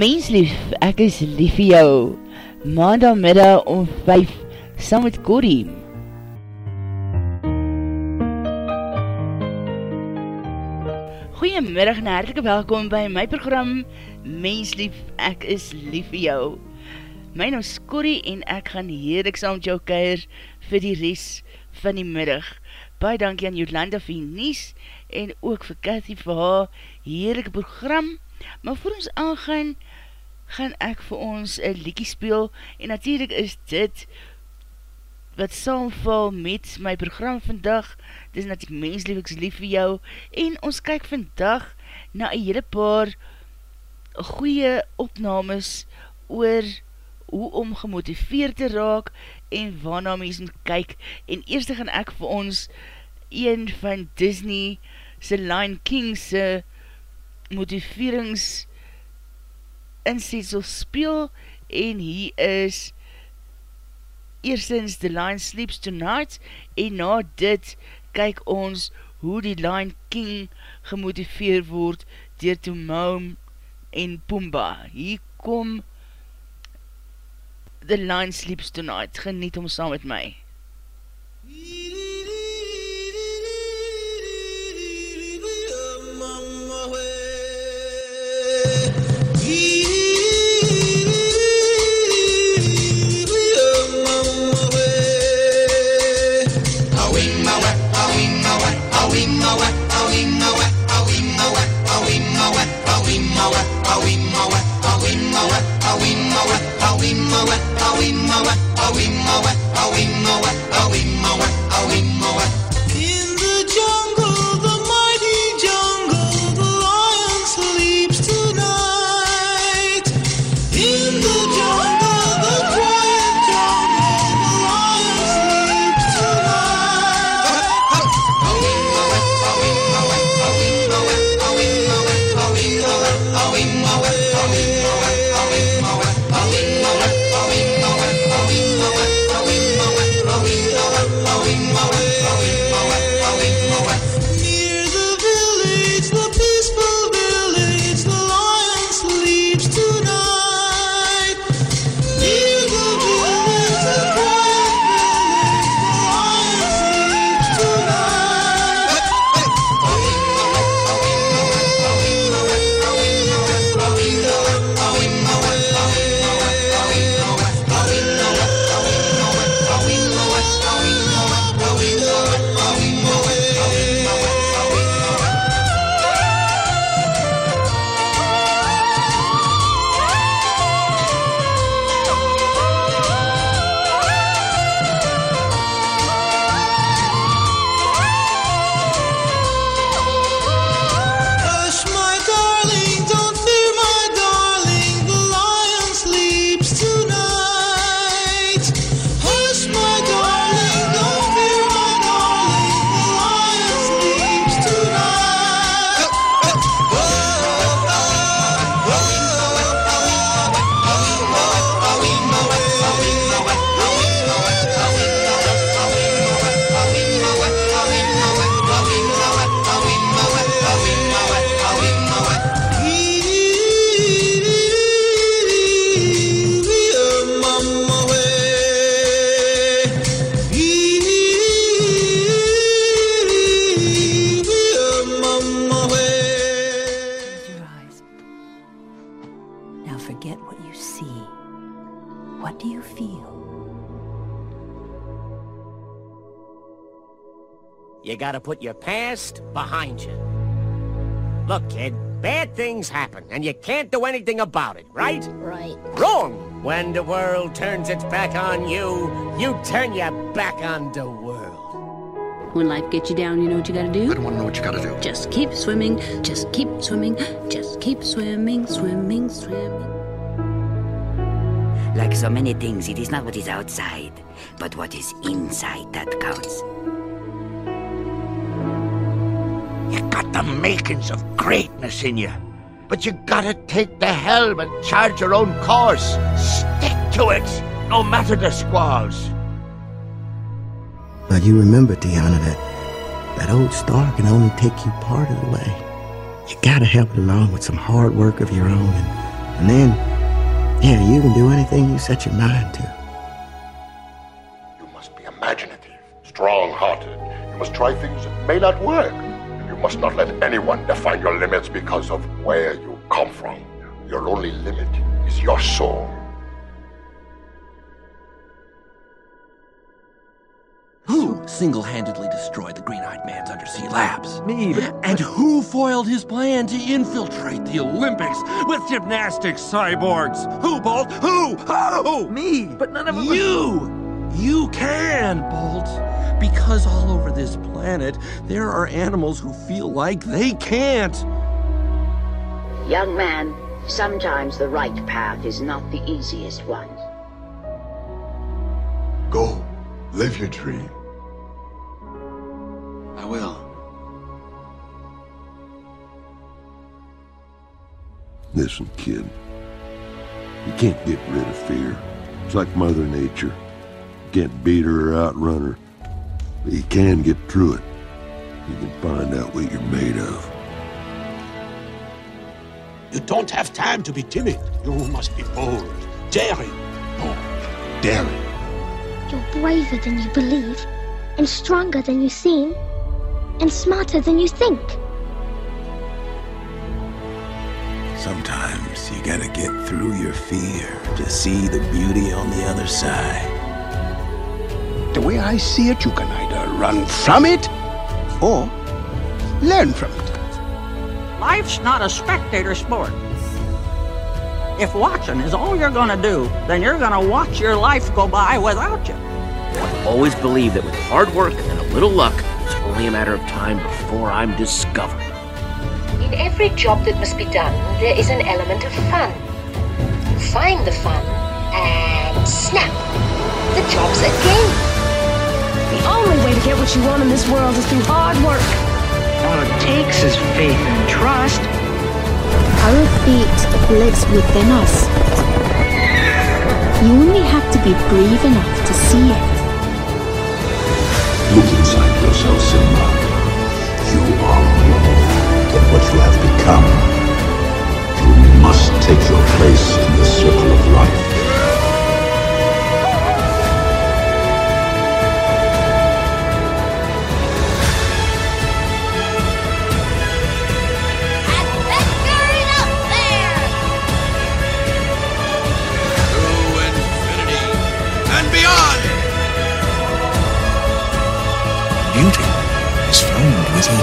Menslief, ek is lief vir jou. Maandagmiddag om 5, saam met Corrie. Goeiemiddag en hartelike welkom by my program Menslief, ek is lief vir jou. My naam is Corrie en ek gaan heerlik saam met jou keir vir die rest van die middag. Baie dankie aan Jolanda vir die nies en ook vir Cathy vir haar heerlijke program. Maar voor ons aangaan, gaan ek vir ons een liekie speel, en natuurlijk is dit wat saamval met my program vandag, dit is natuurlijk mensliefeks lief vir jou, en ons kyk vandag na een hele paar goeie opnames oor hoe om gemotiveerd te raak, en waarna mens moet kyk, en eerst gaan ek vir ons een van Disney, se Lion King, se motiverings insetsel speel en hier is eerstens The Lion Sleeps Tonight en na dit kyk ons hoe die Lion King gemotiveer word dier Timon en Pumbaa. Hier kom The Lion Sleeps Tonight. Geniet om saam met my. Gotta put your past behind you. Look, kid, bad things happen, and you can't do anything about it, right? Right. Wrong! When the world turns its back on you, you turn your back on the world. When life gets you down, you know what you gotta do? I don't want to know what you gotta do. Just keep swimming, just keep swimming, just keep swimming, swimming, swimming. Like so many things, it is not what is outside, but what is inside that counts. You got the makings of greatness in you. But you gotta take the helm and charge your own course. Stick to it, no matter the squalls. Now you remember, Tiana, that that old star can only take you part of the way. You gotta help it along with some hard work of your own and, And then, yeah, you can do anything you set your mind to. You must be imaginative, strong-hearted. You must try things that may not work. And you must not let anyone define your limits because of where you come from. Your only limit is your soul. Who single-handedly destroyed the Green-Eyed Man's undersea labs? Me. And who foiled his plan to infiltrate the Olympics with gymnastics cyborgs? Who, Bolt? Who? Who? Me. But none of them. You! You can, Bolt. Because all over this planet, there are animals who feel like they can't. Young man, sometimes the right path is not the easiest one. Go. Live your dream. I will. Listen, kid. You can't get rid of fear. It's like Mother Nature. You can't beat her or outrun her. But you can get through it. You can find out what you're made of. You don't have time to be timid. You must be bold, daring. Bold, daring. You're braver than you believe, and stronger than you seem, and smarter than you think. Sometimes you gotta get through your fear to see the beauty on the other side. The way I see it, you can either run from it or learn from it. Life's not a spectator sport. If watching is all you're gonna do, then you're gonna watch your life go by without you. I've always believed that with hard work and a little luck, it's only a matter of time before I'm discovered. In every job that must be done, there is an element of fun. Find the fun and snap. The job's a game. The only way to get what you want in this world is through hard work. All it takes is faith and trust. Our fate lives within us. You only have to be brave enough to see it. Look inside yourself, Simba. You are more than what you have become. You must take your place in the circle of life. 17.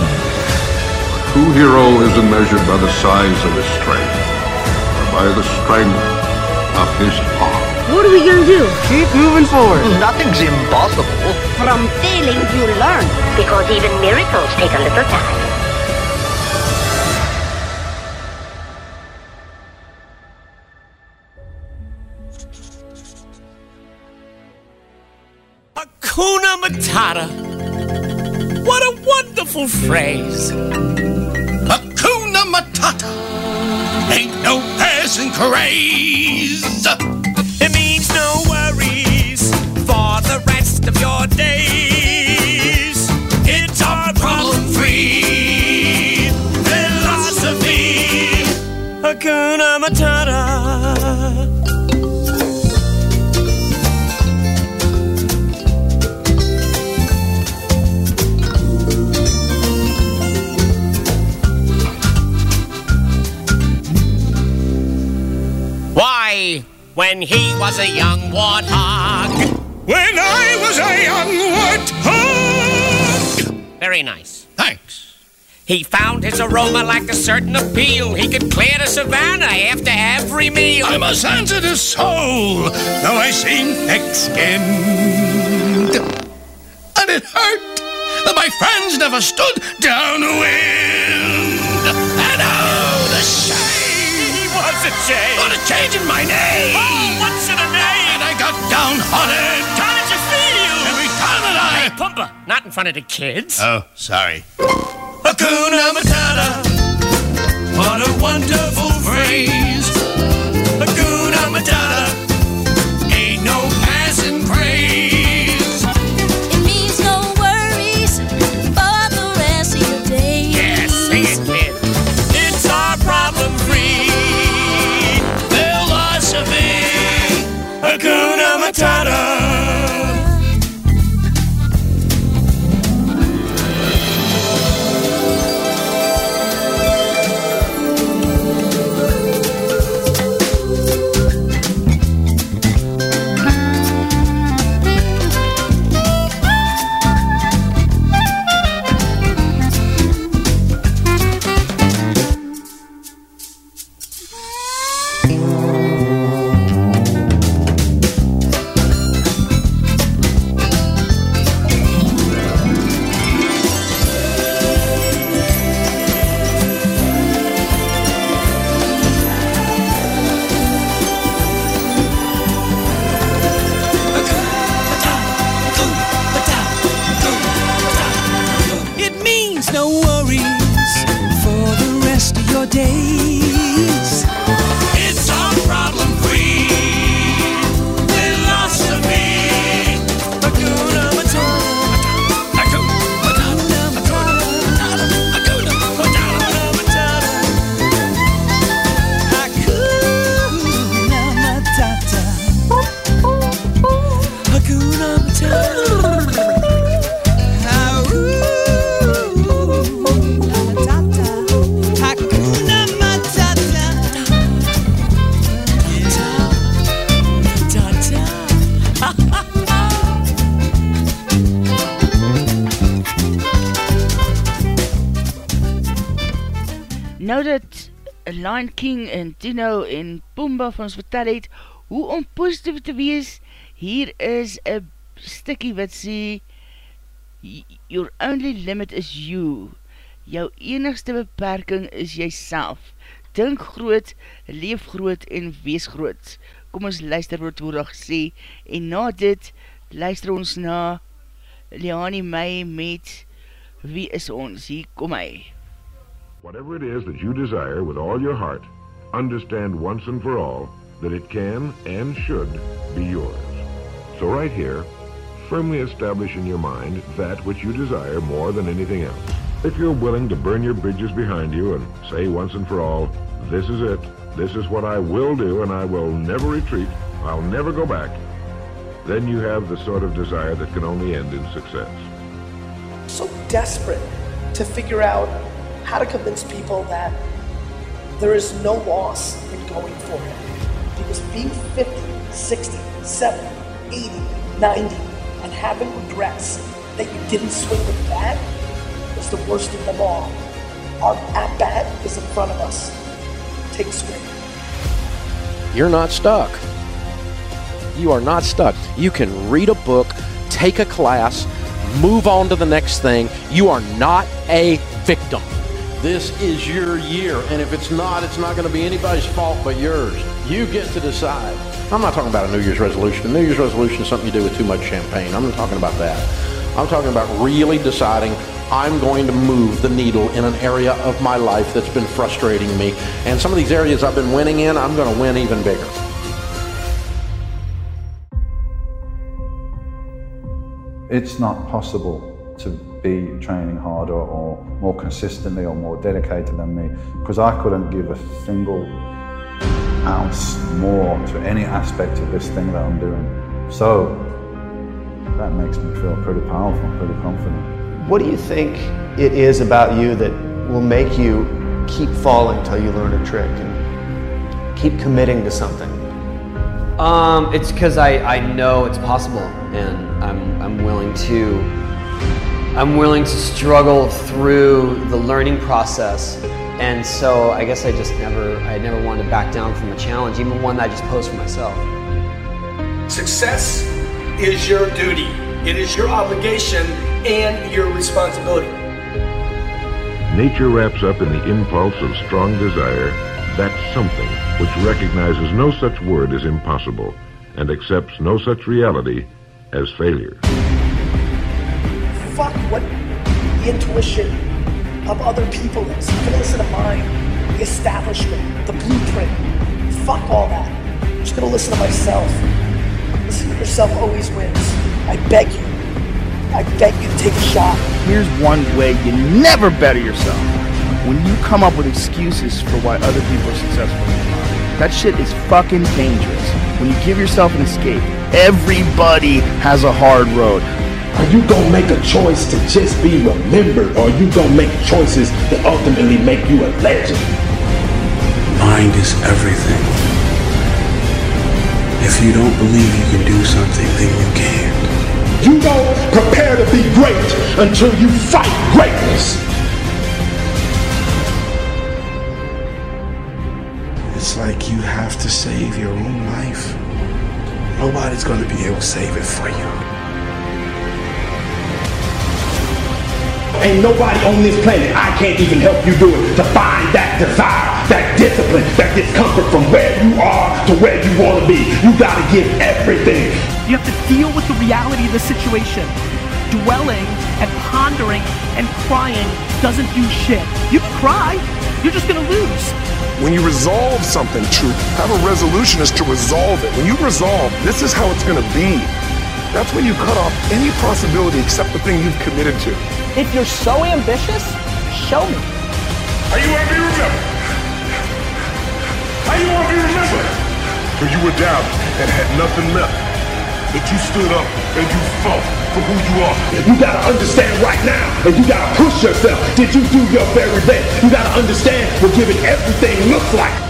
True hero isn't measured by the size of his strength, but by the strength of his heart. What are we gonna do? Keep moving forward. Hmm, nothing's impossible. From failing, you learn. Because even miracles take a little time. Hakuna Matata. Why, when he was a young warthog. When I was a young warthog. Very nice. Thanks. He found his aroma like a certain appeal. He could clear the savannah after every meal. I'm a sensitive soul, though I seem thick-skinned. And it hurt that my friends never stood downwind. And oh, the shame! What's a change? What a change in my name! Oh, what's in a name? And I got downhearted. Hey, Pumbaa, not in front of the kids. Oh, sorry. Hakuna Matata. What a wonderful phrase. Lion King en Tino en Pumbaa vir ons vertel het hoe om positief te wees, hier is een stikkie wat sê Your only limit is you. Jou enigste beperking is jy self. Dink groot, leef groot en wees groot. Kom ons luister wat woordig sê en na dit luister ons na Leani May met Wie is ons? Hier kom hy. Whatever it is that you desire with all your heart, understand once and for all that it can and should be yours. So right here, firmly establish in your mind that which you desire more than anything else. If you're willing to burn your bridges behind you and say once and for all, this is it, this is what I will do and I will never retreat, I'll never go back, then you have the sort of desire that can only end in success. so desperate to figure out how to convince people that there is no loss in going for it. Because being 50, 60, 70, 80, 90, and having regrets that you didn't swing the bat is the worst of them all. Our at bat is in front of us. Take a swing. You're not stuck. You are not stuck. You can read a book, take a class, move on to the next thing. You are not a victim. This is your year, and if it's not, it's not going to be anybody's fault but yours. You get to decide. I'm not talking about a New Year's resolution. A New Year's resolution is something you do with too much champagne. I'm not talking about that. I'm talking about really deciding I'm going to move the needle in an area of my life that's been frustrating me. And some of these areas I've been winning in, I'm going to win even bigger. It's not possible to be training harder or more consistently or more dedicated than me because I couldn't give a single ounce more to any aspect of this thing that I'm doing. So that makes me feel pretty powerful, pretty confident. What do you think it is about you that will make you keep falling till you learn a trick and keep committing to something? Um, it's because I, I know it's possible, and I'm I'm willing to I'm willing to struggle through the learning process, and so I guess I just never I never wanted to back down from a challenge, even one that I just posed for myself. Success is your duty. It is your obligation and your responsibility. Nature wraps up in the impulse of strong desire that something which recognizes no such word as impossible and accepts no such reality as failure. Fuck what the intuition of other people is. I'm gonna listen to mine, the establishment, the blueprint. Fuck all that. I'm just gonna listen to myself. Listen to yourself always wins. I beg you. I beg you to take a shot. Here's one way you never better yourself. When you come up with excuses for why other people are successful. That shit is fucking dangerous. When you give yourself an escape, everybody has a hard road. Are you gonna make a choice to just be remembered, or are you gonna make choices that ultimately make you a legend? Mind is everything. If you don't believe you can do something, then you can't. You don't prepare to be great until you fight greatness. It's like you have to save your own life. Nobody's going to be able to save it for you. Ain't nobody on this planet I can't even help you do it to find that desire, that discipline, that discomfort from where you are to where you want to be. You got to give everything. You have to deal with the reality of the situation. Dwelling and pondering and crying doesn't do shit. You can cry, you're just gonna lose. When you resolve something, true, have a resolution is to resolve it. When you resolve, this is how it's gonna be. That's when you cut off any possibility except the thing you've committed to. If you're so ambitious, show me. How you want to be remembered? How you want to be remembered? When you were down and had nothing left, but you stood up and you fought for who you are. You gotta understand right now, and you gotta push yourself. Did you do your very best? You gotta understand what giving everything looks like.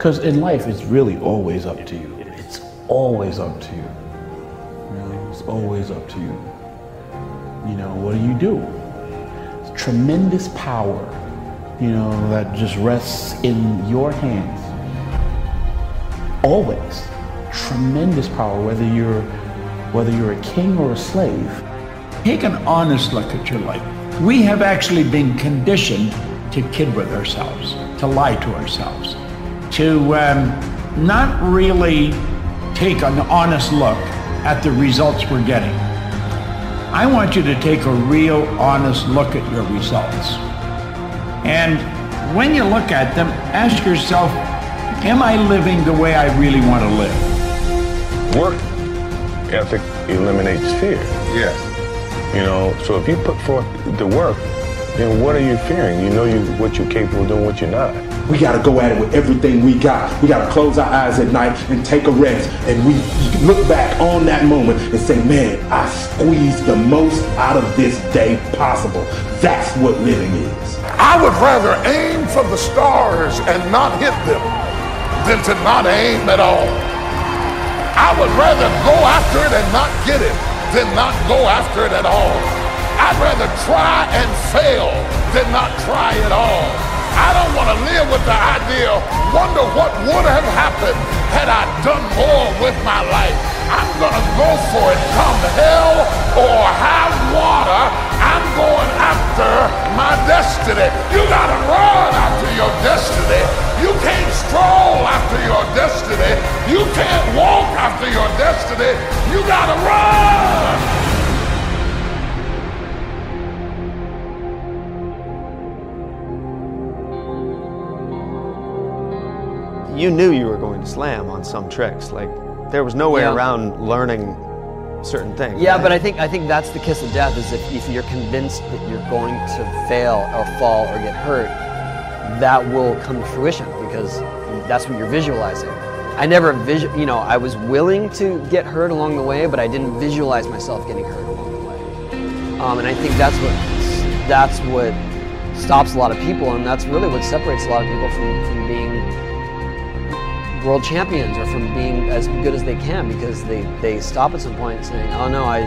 Because in life, it's really always up to you. It's always up to you. It's always up to you. You know, what do you do? It's tremendous power, you know, that just rests in your hands. Always. Tremendous power, whether you're whether you're a king or a slave. Take an honest look at your life. We have actually been conditioned to kid with ourselves, to lie to ourselves, to um, not really take an honest look at the results we're getting. I want you to take a real honest look at your results. And when you look at them, ask yourself, am I living the way I really want to live? Work ethic eliminates fear. Yes. You know, so if you put forth the work, then what are you fearing? You know you what you're capable of doing, what you're not. We gotta go at it with everything we got. We gotta close our eyes at night and take a rest. And we look back on that moment and say, man, I squeezed the most out of this day possible. That's what living is. I would rather aim for the stars and not hit them than to not aim at all. I would rather go after it and not get it than not go after it at all. I'd rather try and fail than not try at all. I don't want to live with the idea, wonder what would have happened had I done more with my life. I'm going to go for it come hell or high water. I'm going after my destiny. You got to run after your destiny. You can't stroll after your destiny. You can't walk after your destiny. You got to run. You knew you were going to slam on some tricks. Like there was no way Yeah. around learning certain things. Yeah, but I think I think that's the kiss of death. Is if, if you're convinced that you're going to fail or fall or get hurt, that will come to fruition because that's what you're visualizing. I never visu- you know, I was willing to get hurt along the way, but I didn't visualize myself getting hurt along the way. Um, and I think that's what that's what stops a lot of people, and that's really what separates a lot of people from, from being world champions or from being as good as they can because they, they stop at some point saying, oh no, I,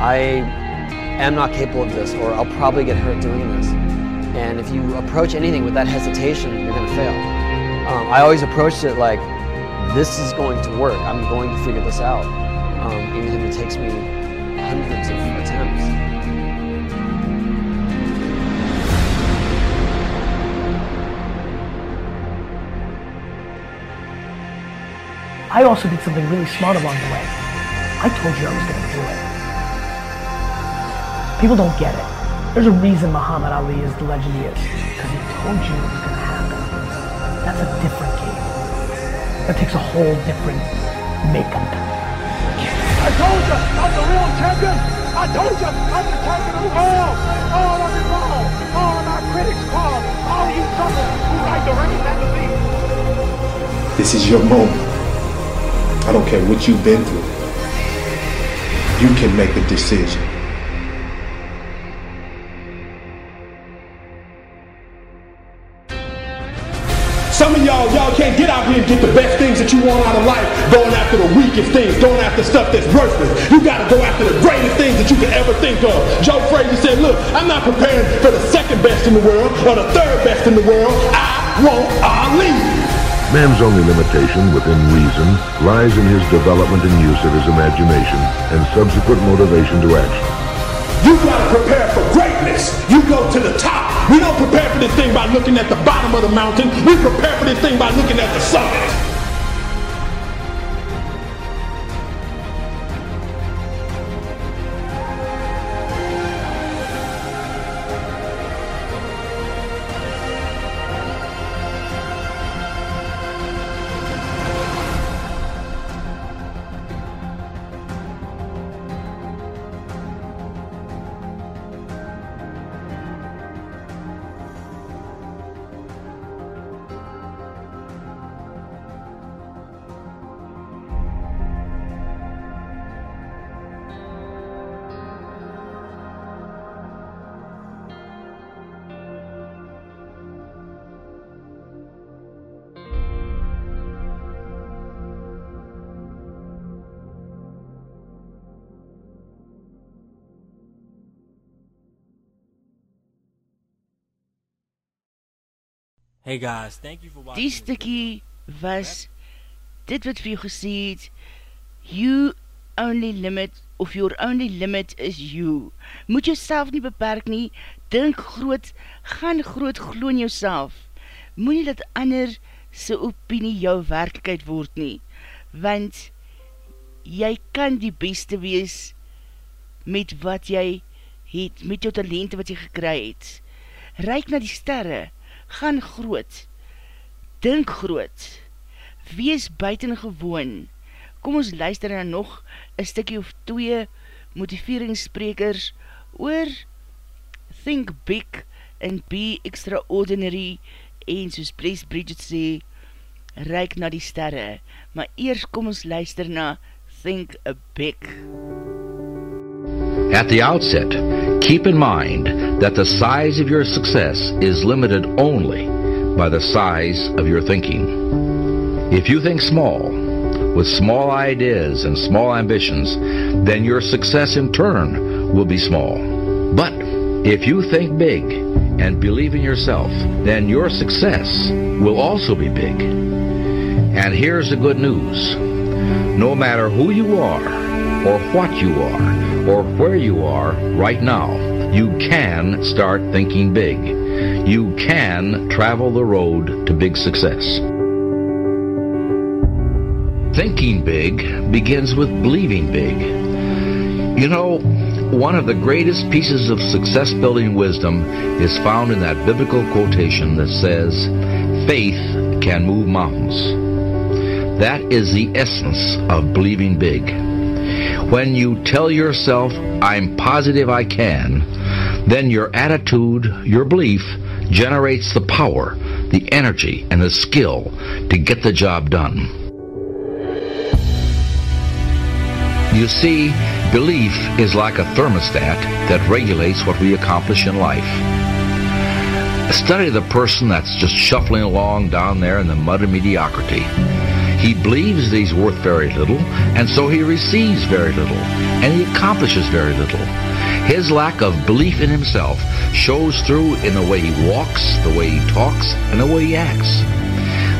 I am not capable of this or I'll probably get hurt doing this. And if you approach anything with that hesitation, you're going to fail. Um, I always approached it like, this is going to work. I'm going to figure this out, um, even if it takes me hundreds of attempts. I also did something really smart along the way. I told you I was going to do it. People don't get it. There's a reason Muhammad Ali is the legend he is. Because he told you it was going to happen. That's a different game. That takes a whole different makeup. I told you, I'm the real champion. I told you, I'm the champion of the world. All of it wrong. All of my critics wrong. All you suckers who write the rain magazine. This is your moment. I don't care what you've been through. You can make a decision. Some of y'all, y'all can't get out here and get the best things that you want out of life going after the weakest things, going after stuff that's worthless. You got to go after the greatest things that you can ever think of. Joe Frazier said, look, I'm not preparing for the second best in the world or the third best in the world. I want Ali. Man's only limitation within reason lies in his development and use of his imagination and subsequent motivation to action. You got to prepare for greatness. You go to the top. We don't prepare for this thing by looking at the bottom of the mountain. We prepare for this thing by looking at the summit. Hey guys, thank you for watching. Die stukkie was dit wat vir jou gesê het, you only limit, of your only limit is you. Moet jouself nie beperk nie, dink groot, gaan groot, gloon jouself. Moet nie dat ander sy opinie jou werkelijkheid word nie, want jy kan die beste wees met wat jy het, met jou talente wat jy gekry het. Ryk na die sterre, gaan groot, dink groot, wees buitengewoon. Kom ons luister na nog een stikkie of twee motiveringssprekers oor think big and be extraordinary en soos Blaise Bridget sê, reik na die sterre. Maar eers kom ons luister na think a big. At the outset, keep in mind that the size of your success is limited only by the size of your thinking. If you think small, with small ideas and small ambitions, then your success in turn will be small. But if you think big and believe in yourself, then your success will also be big. And here's the good news. No matter who you are, or what you are, or where you are right now, you can start thinking big. You can travel the road to big success. Thinking big begins with believing big. You know, one of the greatest pieces of success building wisdom is found in that biblical quotation that says, faith can move mountains. That is the essence of believing big. When you tell yourself, I'm positive I can, then your attitude, your belief, generates the power, the energy, and the skill to get the job done. You see, belief is like a thermostat that regulates what we accomplish in life. Study the person that's just shuffling along down there in the mud of mediocrity. He believes he's worth very little, and so he receives very little, and he accomplishes very little. His lack of belief in himself shows through in the way he walks, the way he talks, and the way he acts.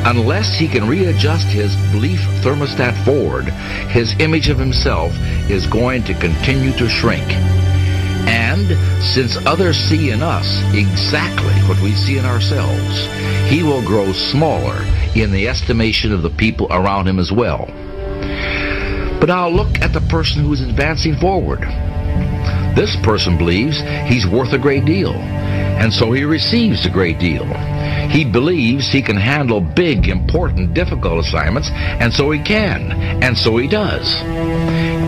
Unless he can readjust his belief thermostat forward, his image of himself is going to continue to shrink. And since others see in us exactly what we see in ourselves, he will grow smaller in the estimation of the people around him as well. But now look at the person who is advancing forward. This person believes he's worth a great deal, and so he receives a great deal. He believes he can handle big, important, difficult assignments, and so he can, and so he does.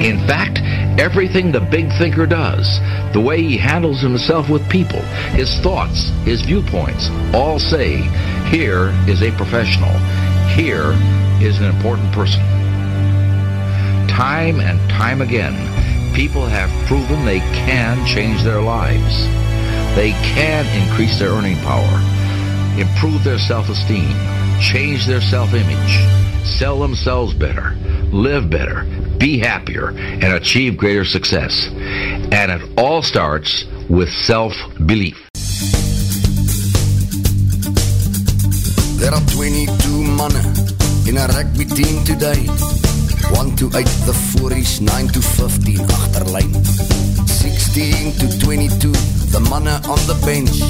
In fact, everything the big thinker does, the way he handles himself with people, his thoughts, his viewpoints, all say, here is a professional. Here is an important person. Time and time again, people have proven they can change their lives. They can increase their earning power, improve their self-esteem, change their self-image, sell themselves better, live better, be happier, and achieve greater success. And it all starts with self-belief. There are 22 manne in a rugby team today. 1 to 8 the 40s, 9 to 15 achterlijn. 16 to 22 the manne on the bench.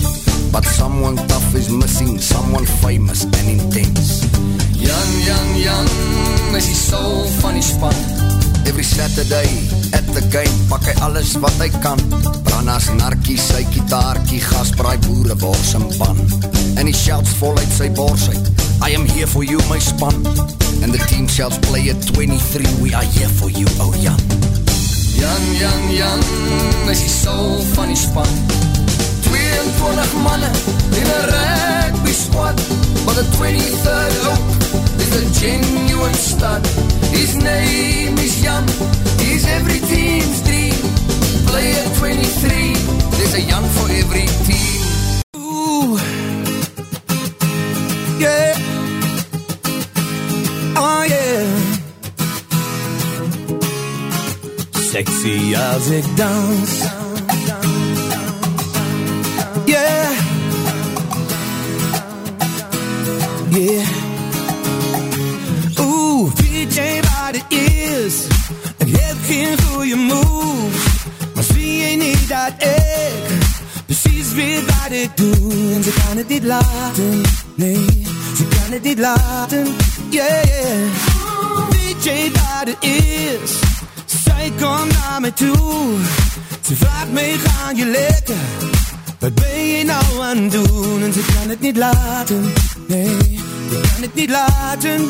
But someone tough is missing, someone famous and intense. Jan, Jan, Jan is die soul van die span. Every Saturday at the game pak hy alles wat hy kan. Brannas, narkie, sy kitaarkie, gasbraai, boere, bors en pan. And he shouts vol uit sy bors uit. I am here for you, my span. And the team shouts play at 23, we are here for you, oh Jan. Jan, Jan, Jan is die soul van die span. 22 manne in a rugby squad But the 23rd look is a genuine stud His name is Jan, he's every team's dream. Player 23, there's a Jan for every team. Ooh, yeah. Oh yeah. Sexy as ik dans Yeah. Yeah. Wat het is? Ik heb geen goede move. Maar zie je niet dat ik precies weet wat ik doe? En ze kan het niet laten. Nee, ze kan het niet laten. Yeah, yeah. Weet jij wat het is? Zij komt naar me toe. Ze vraagt me, gaan je lekker? Wat ben je nou aan het doen? En ze kan het niet laten. Nee, ze kan het niet laten.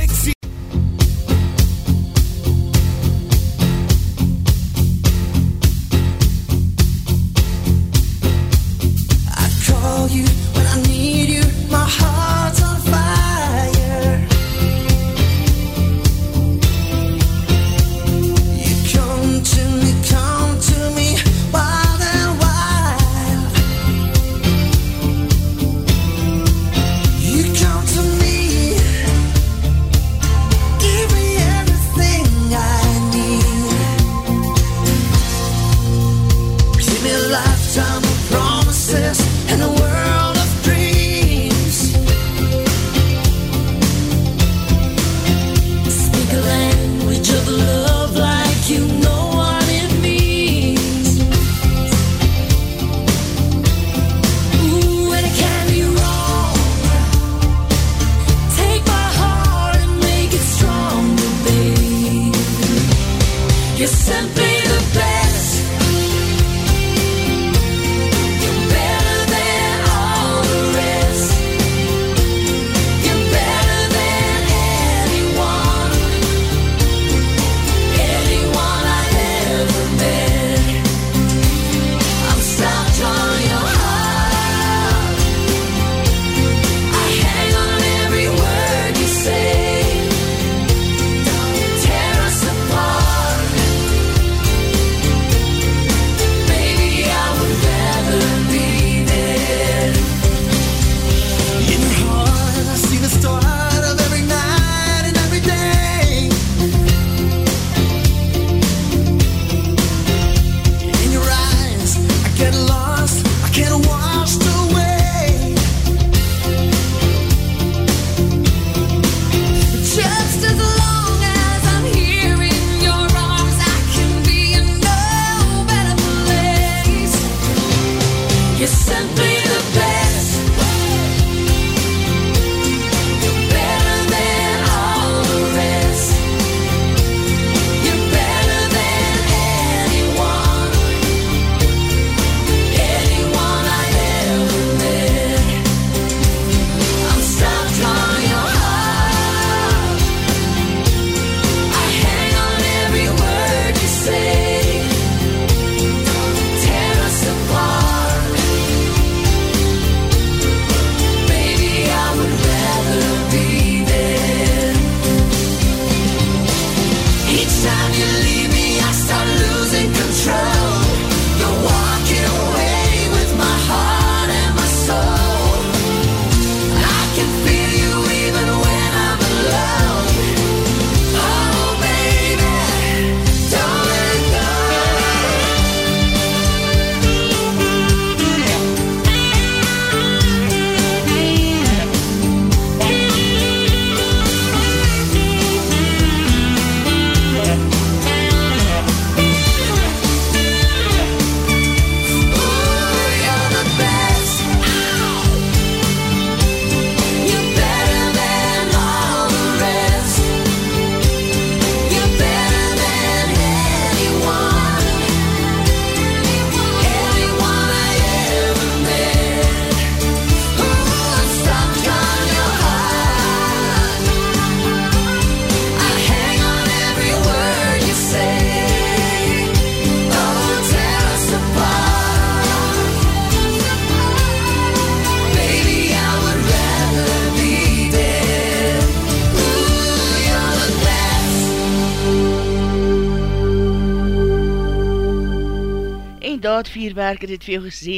Straatvuurwerker het vir jou gesê,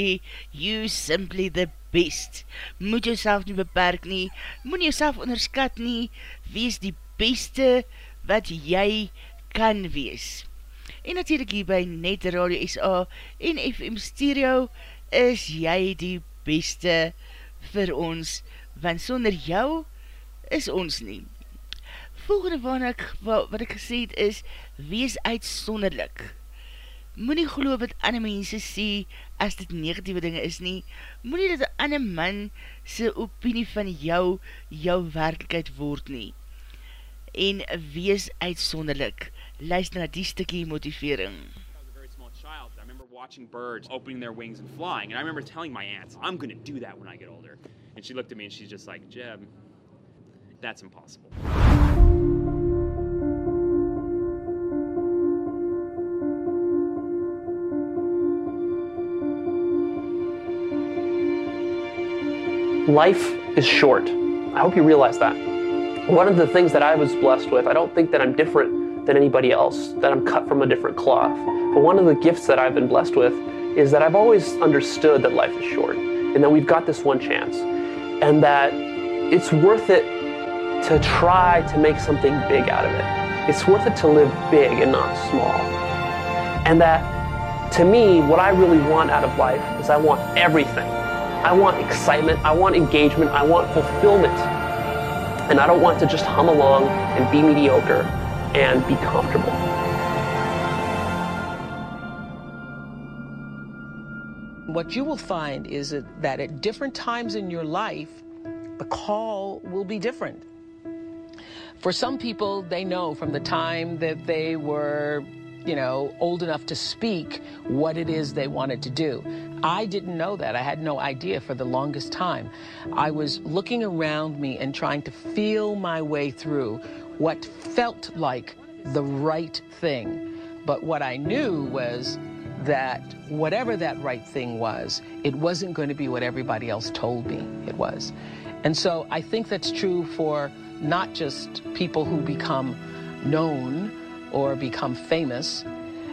you simply the best. Moet jouself nie beperk nie, moet jouself onderskat nie, wees die beste wat jy kan wees. En natuurlijk hier by Net Radio SA en FM Stereo is jy die beste vir ons, want sonder jou is ons nie. Volgende wat ek, wat ek gesê het is, wees uitsonderlik. Moe nie geloof wat ander mense sê as dit negatieve dinge is nie. Moe nie dat ander man sy opinie van jou, jou werkelijkheid word nie. En wees uitsonderlik. Luister na die stukkie motivering. watching birds opening their wings and flying. And I remember telling my aunts, I'm going to do that when I get older. And she looked at me and she's just like, Jeb, that's impossible. Life is short. I hope you realize that. One of the things that I was blessed with, I don't think that I'm different than anybody else, that I'm cut from a different cloth. But one of the gifts that I've been blessed with is that I've always understood that life is short and that we've got this one chance and that it's worth it to try to make something big out of it. It's worth it to live big and not small. And that to me, what I really want out of life is I want everything. I want excitement, I want engagement, I want fulfillment. And I don't want to just hum along and be mediocre and be comfortable. What you will find is that at different times in your life, the call will be different. For some people, they know from the time that they were, you know, old enough to speak what it is they wanted to do. I didn't know that. I had no idea for the longest time. I was looking around me and trying to feel my way through what felt like the right thing. But what I knew was that whatever that right thing was, it wasn't going to be what everybody else told me it was. And so I think that's true for not just people who become known or become famous.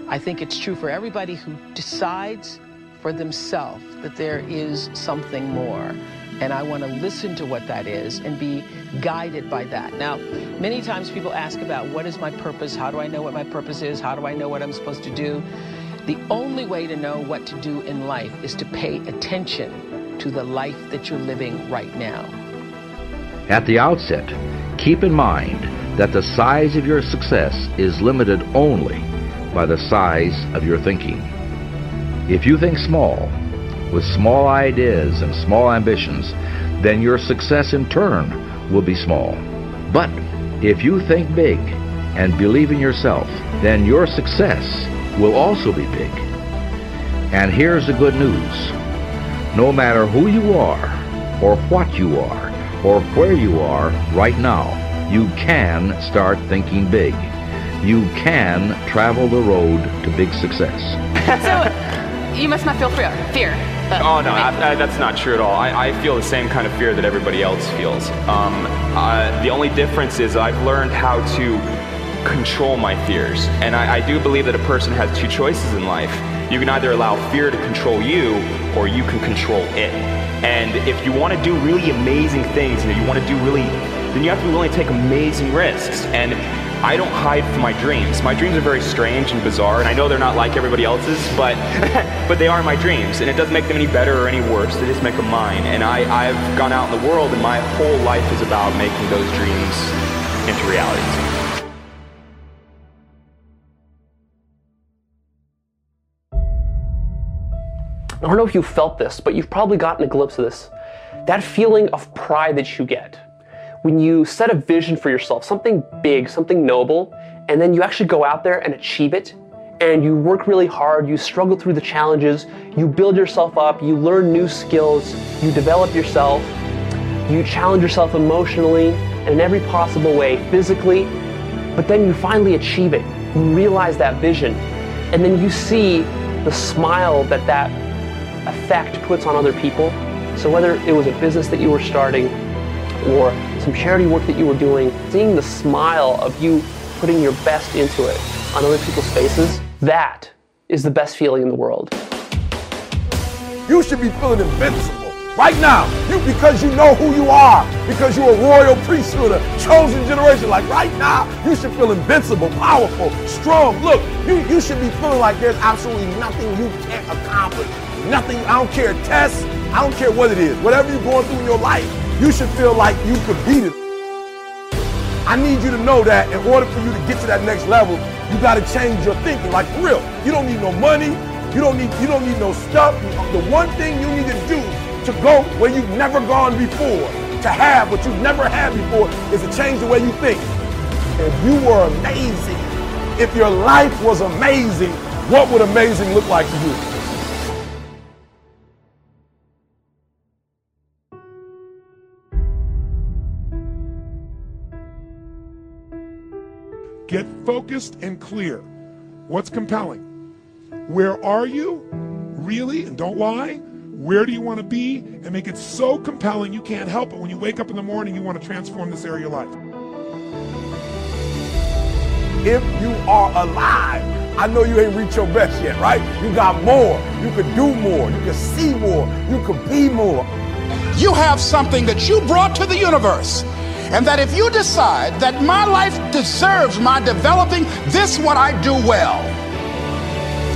I think it's true for everybody who decides for themselves that there is something more. And I want to listen to what that is and be guided by that. Now, many times people ask about what is my purpose? How do I know what my purpose is? How do I know what I'm supposed to do? The only way to know what to do in life is to pay attention to the life that you're living right now. At the outset, keep in mind that the size of your success is limited only by the size of your thinking. If you think small, with small ideas and small ambitions, then your success in turn will be small. But if you think big and believe in yourself, then your success will also be big. And here's the good news. No matter who you are, or what you are, or where you are right now, you can start thinking big. You can travel the road to big success. so, you must not feel fear. Fear. Oh no, I, I, that's not true at all. I, I, feel the same kind of fear that everybody else feels. Um, uh, the only difference is I've learned how to control my fears, and I, I do believe that a person has two choices in life. You can either allow fear to control you, or you can control it. And if you want to do really amazing things, you know, you want to do really, then you have to be willing to take amazing risks. And I don't hide from my dreams. My dreams are very strange and bizarre, and I know they're not like everybody else's, but but they are my dreams, and it doesn't make them any better or any worse. They just make them mine. And I, I've gone out in the world, and my whole life is about making those dreams into realities. I don't know if you felt this, but you've probably gotten a glimpse of this. That feeling of pride that you get when you set a vision for yourself, something big, something noble, and then you actually go out there and achieve it, and you work really hard, you struggle through the challenges, you build yourself up, you learn new skills, you develop yourself, you challenge yourself emotionally and in every possible way, physically, but then you finally achieve it. You realize that vision, and then you see the smile that that effect puts on other people. So whether it was a business that you were starting or some charity work that you were doing, seeing the smile of you putting your best into it on other people's faces, that is the best feeling in the world. You should be feeling invincible. Right now, you because you know who you are, because you're a royal priesthood, a chosen generation. Like right now, you should feel invincible, powerful, strong. Look, you, you should be feeling like there's absolutely nothing you can't accomplish. Nothing, I don't care tests, I don't care what it is. Whatever you're going through in your life, you should feel like you could beat it. I need you to know that in order for you to get to that next level, you got to change your thinking. Like for real, you don't need no money. You don't need you don't need no stuff. The one thing you need to do to go where you've never gone before, to have what you've never had before, is to change the way you think. If you were amazing, if your life was amazing, what would amazing look like to you? Get focused and clear. What's compelling? Where are you? Really? And don't lie. Where do you want to be? And make it so compelling you can't help it. When you wake up in the morning, you want to transform this area of your life. If you are alive, I know you ain't reached your best yet, right? You got more. You could do more. You could see more. You could be more. You have something that you brought to the universe. And that if you decide that my life deserves my developing this, what I do well,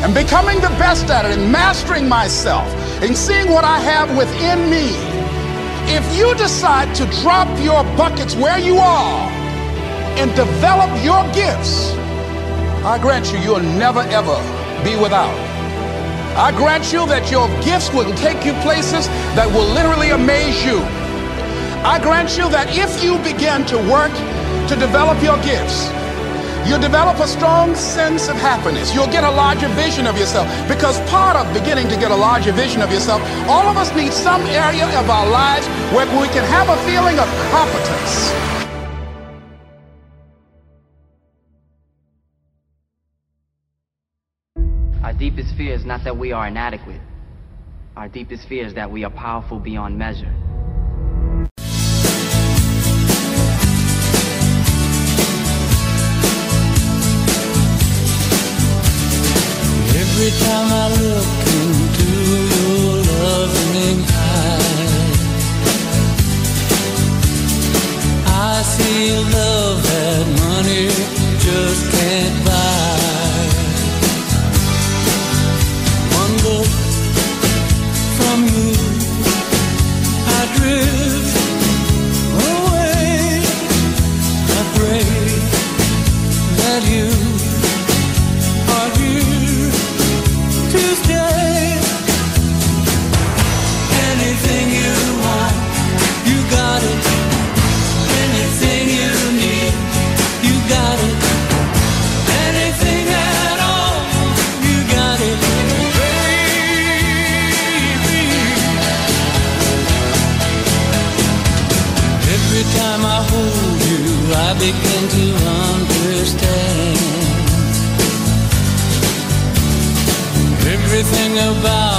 and becoming the best at it and mastering myself and seeing what I have within me, if you decide to drop your buckets where you are and develop your gifts, I grant you, you'll never ever be without. I grant you that your gifts will take you places that will literally amaze you. I grant you that if you begin to work to develop your gifts, you'll develop a strong sense of happiness. You'll get a larger vision of yourself. Because part of beginning to get a larger vision of yourself, all of us need some area of our lives where we can have a feeling of competence. Our deepest fear is not that we are inadequate. Our deepest fear is that we are powerful beyond measure. I see Everything about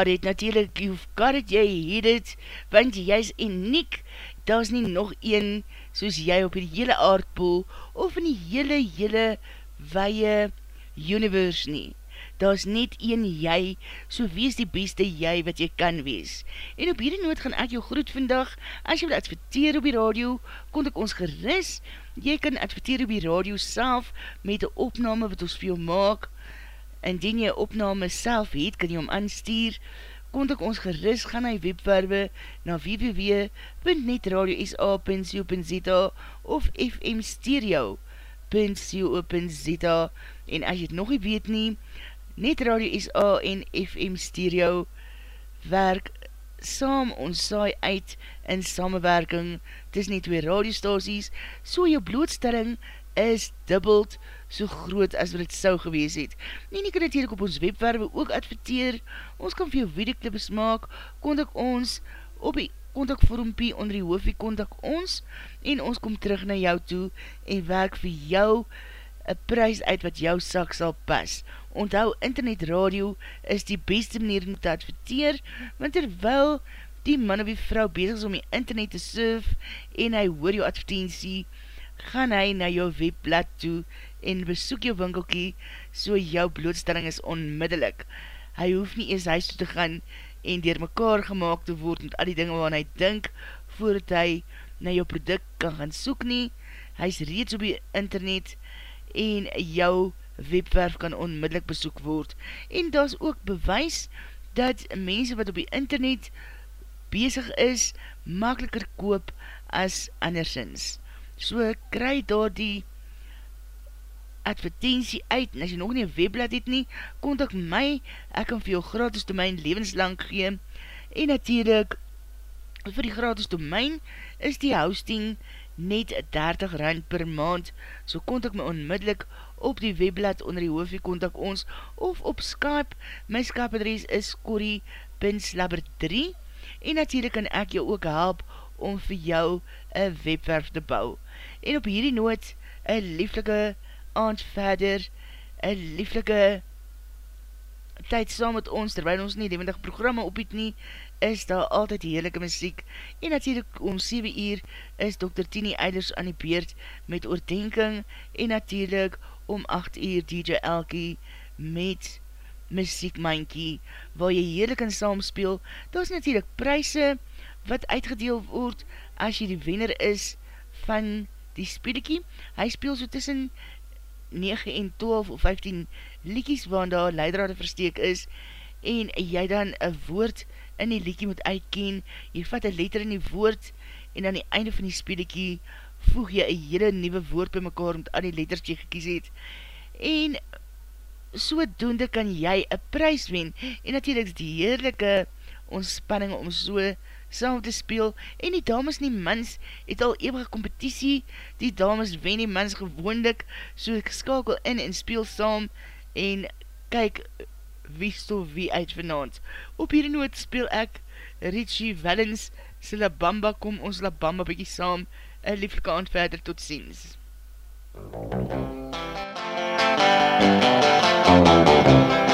got it, natuurlijk, you've got it, jy het it, want jy is uniek, daar is nie nog een soos jy op die hele aardpoel, of in die hele, hele weie universe nie. Daar is net een jy, so wees die beste jy wat jy kan wees. En op hierdie noot gaan ek jou groet vandag, as jy wil adverteer op die radio, kon ek ons geris, jy kan adverteer op die radio self, met die opname wat ons vir jou maak, Indien jy opname self het, kan jy om aanstuur, kontak ons geris gaan na webwerwe na www.netradiosa.co.za of fmstereo.co.za en as jy het nog nie weet nie, Netradio SA en FM Stereo werk saam. Ons saai uit in samenwerking tussen die twee radiostasies, so jou blootstelling is dubbeld so groot as wat het sou gewees het. Nie nie kan natuurlijk op ons webwerwe ook adverteer, ons kan vir jou videoclips maak, kontak ons op die kontakvormpie onder die hoofie kontak ons, en ons kom terug na jou toe, en werk vir jou een prijs uit wat jou sak sal pas. Onthou, internet radio is die beste manier om te adverteer, want terwyl die man of die vrou bezig is om die internet te surf, en hy hoor jou advertentie, gaan hy na jou webblad toe en besoek jou winkelkie so jou blootstelling is onmiddellik. Hy hoef nie eers huis toe te gaan en dier mekaar gemaakt te word met al die dinge waarin hy dink voordat hy na jou product kan gaan soek nie. Hy is reeds op die internet en jou webwerf kan onmiddellik besoek word. En daar is ook bewys dat mense wat op die internet bezig is, makkeliker koop as andersins so kry daar die advertentie uit, en as jy nog nie een webblad het nie, kontak my, ek kan vir jou gratis domein levenslang gee, en natuurlijk, vir die gratis domein, is die hosting net 30 rand per maand, so kontak my onmiddellik op die webblad onder die hoofie kontak ons, of op Skype, my Skype adres is corrie.slabber3, en natuurlijk kan ek jou ook help om vir jou een webwerf te bouw en op hierdie noot een lieflike aand verder, een lieflike tyd saam met ons, terwijl ons nie levendige programme opbied nie, is daar altyd heerlijke muziek, en natuurlijk om 7 uur is Dr. Tini Eilers aan die beurt met oordenking, en natuurlijk om 8 uur DJ Elkie met muziek mankie, waar jy heerlijk in saam speel, daar is natuurlijk prijse wat uitgedeel word as jy die wenner is van die speelikie, hy speel so tussen 9 en 12 of 15 liekies waar daar leidrade versteek is en jy dan een woord in die liekie moet uitken, jy vat een letter in die woord en aan die einde van die speelikie voeg jy een hele nieuwe woord by mekaar met al die letters jy gekies het. En so doende kan jy een prijs wen. En natuurlijk die heerlijke ontspanning om so saam te speel, en die dames nie mans het al eeuwige competitie, die dames wen die mans gewoonlik, so ek skakel in en speel saam, en kyk wie sto wie uit vanavond. Op hierdie noot speel ek Richie Wellens, sy La Bamba, kom ons La Bamba bykie saam, een lieflike aand verder, tot ziens. Thank you.